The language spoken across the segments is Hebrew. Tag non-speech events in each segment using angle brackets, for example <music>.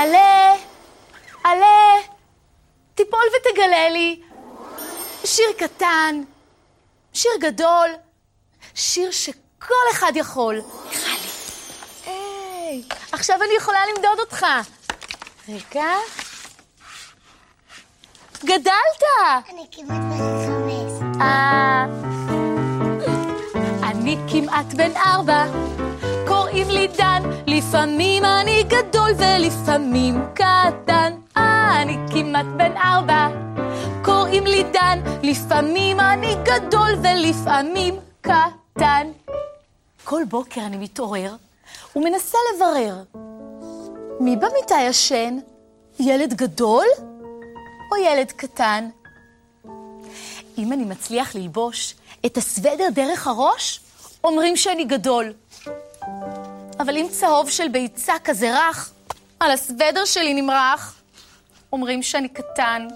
עלה, עלה, תיפול ותגלה לי. שיר קטן, שיר גדול, שיר שכל אחד יכול. מיכלי. היי, עכשיו אני יכולה למדוד אותך. רגע. גדלת! אני כמעט בן חמש. אה... אני כמעט בן ארבע, קוראים לי דן, לפעמים אני גדול ולפעמים קטן. אה, אני כמעט בן ארבע, קוראים לי דן, לפעמים אני גדול ולפעמים קטן. כל בוקר אני מתעורר ומנסה לברר, מי במיטה ישן? ילד גדול או ילד קטן? אם אני מצליח ללבוש את הסוודר דרך הראש, אומרים שאני גדול. אבל אם צהוב של ביצה כזה רך, על הסוודר שלי נמרח, אומרים שאני קטן.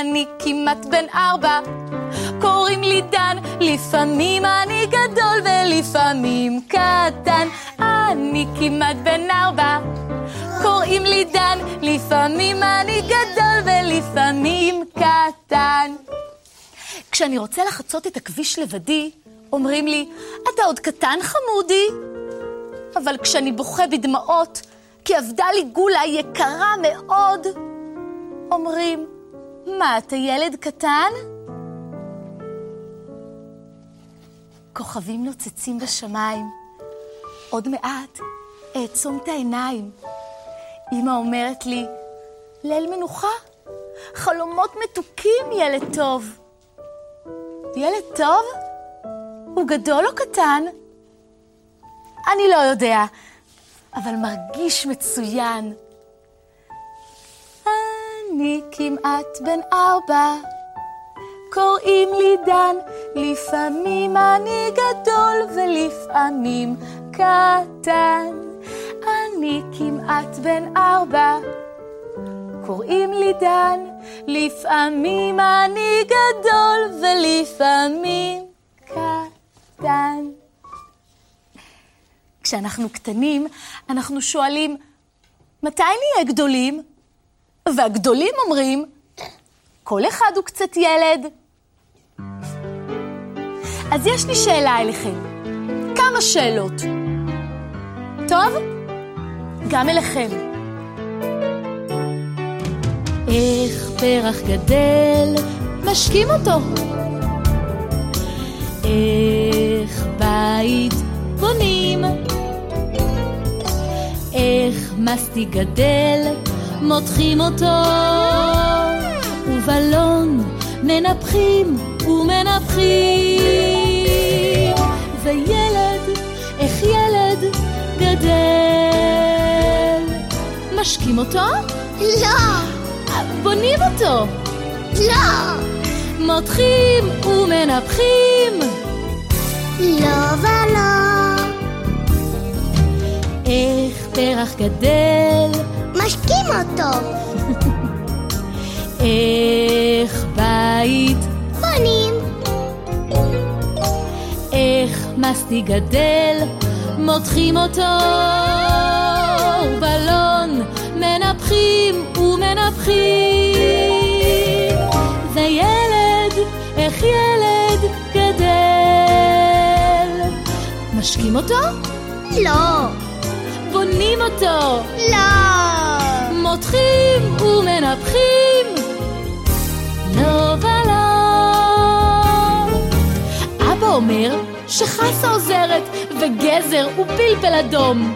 אני כמעט בן ארבע, קוראים לי דן, לפעמים אני גדול ולפעמים קטן. אני כמעט בן ארבע, קוראים לי דן, לפעמים אני גדול ולפעמים קטן. כשאני רוצה לחצות את הכביש לבדי, אומרים לי, אתה עוד קטן חמודי. אבל כשאני בוכה בדמעות, כי אבדה לי גולה יקרה מאוד, אומרים, מה, אתה ילד קטן? כוכבים נוצצים בשמיים. עוד מעט אעצום את העיניים. אמא אומרת לי, ליל מנוחה, חלומות מתוקים, ילד טוב. ילד טוב? הוא גדול או קטן? אני לא יודע, אבל מרגיש מצוין. אני כמעט בן ארבע, קוראים לי דן, לפעמים אני גדול ולפעמים קטן. אני כמעט בן ארבע, קוראים לי דן, לפעמים אני גדול ולפעמים קטן. כשאנחנו קטנים, אנחנו שואלים, מתי נהיה גדולים? והגדולים אומרים, כל אחד הוא קצת ילד. אז יש לי שאלה אליכם, כמה שאלות. טוב? גם אליכם. איך פרח גדל, משקים אותו. איך בית בונים. איך מסטיק גדל, מותחים אותו. ובלון מנפחים ומנפחים. וילד, איך ילד גדל. משקים אותו? לא! בונים אותו. לא! מותחים ומנפחים. לא ולא. איך פרח גדל, משקים אותו. <laughs> איך בית, בונים. איך מסטיק גדל, מותחים אותו. בלון מנפחים ומנפחים. איך ילד גדל. משקים אותו? לא! בונים אותו. לא! מותחים ומנפחים. לא ולא. אבא אומר שחסה עוזרת, וגזר ופלפל אדום.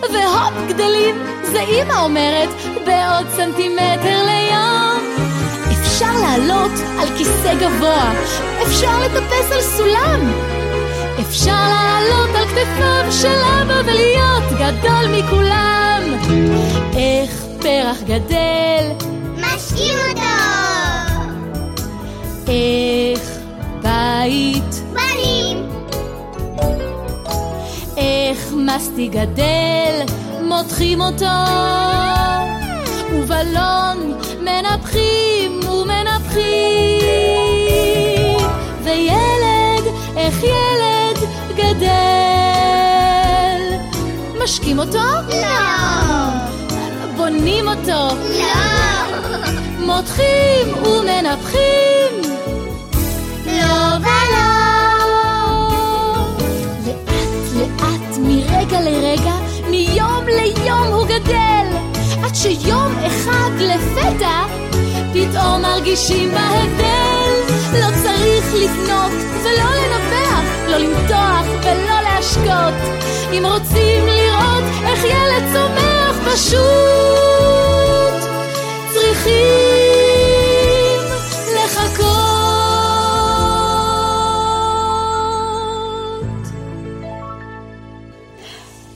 והופ, גדלים, זה אמא אומרת, בעוד סנטימטר ליום. אפשר לעלות על כיסא גבוה, אפשר לטפס על סולם. אפשר לעלות על כתפיו של אבא ולהיות גדול מכולם. איך פרח גדל, משקים אותו! איך בית, בנים! איך מסטיק גדל, מותחים אותו. ובלון מנפחים ומנפחים. וילד, איך ילד גדל, מנשקים אותו? לא. בונים אותו. לא. מותחים ומנפחים. לא ולא. לאט לאט מרגע לרגע, מיום ליום הוא גדל, עד שיום אחד לפתע, פתאום מרגישים בהבדל. לא צריך לבנות ולא לנפח, לא למתוח ולא להשקות. אם רוצים לראות איך ילד צומח פשוט, צריכים לחכות.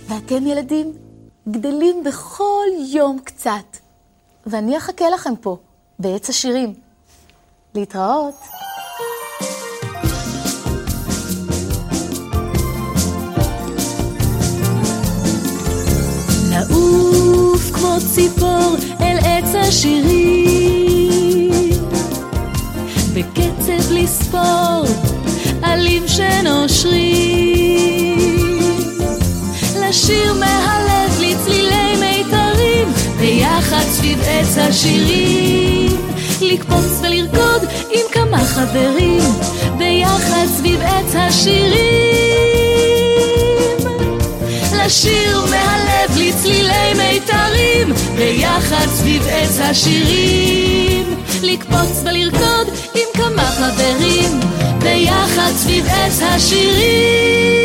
ואתם ילדים גדלים בכל יום קצת, ואני אחכה לכם פה, בעץ השירים. להתראות. לעוף כמו ציפור אל עץ השירים, בקצב לספור עלים שנושרים, לשיר מהלב לצלילי מיתרים, ביחד סביב עץ השירים, לקפוץ ולרקוד עם כמה חברים, ביחד סביב עץ השירים. לשיר מהלב לצלילי מיתרים, ביחד סביב עץ השירים. לקפוץ ולרקוד עם כמה חברים, ביחד סביב עץ השירים.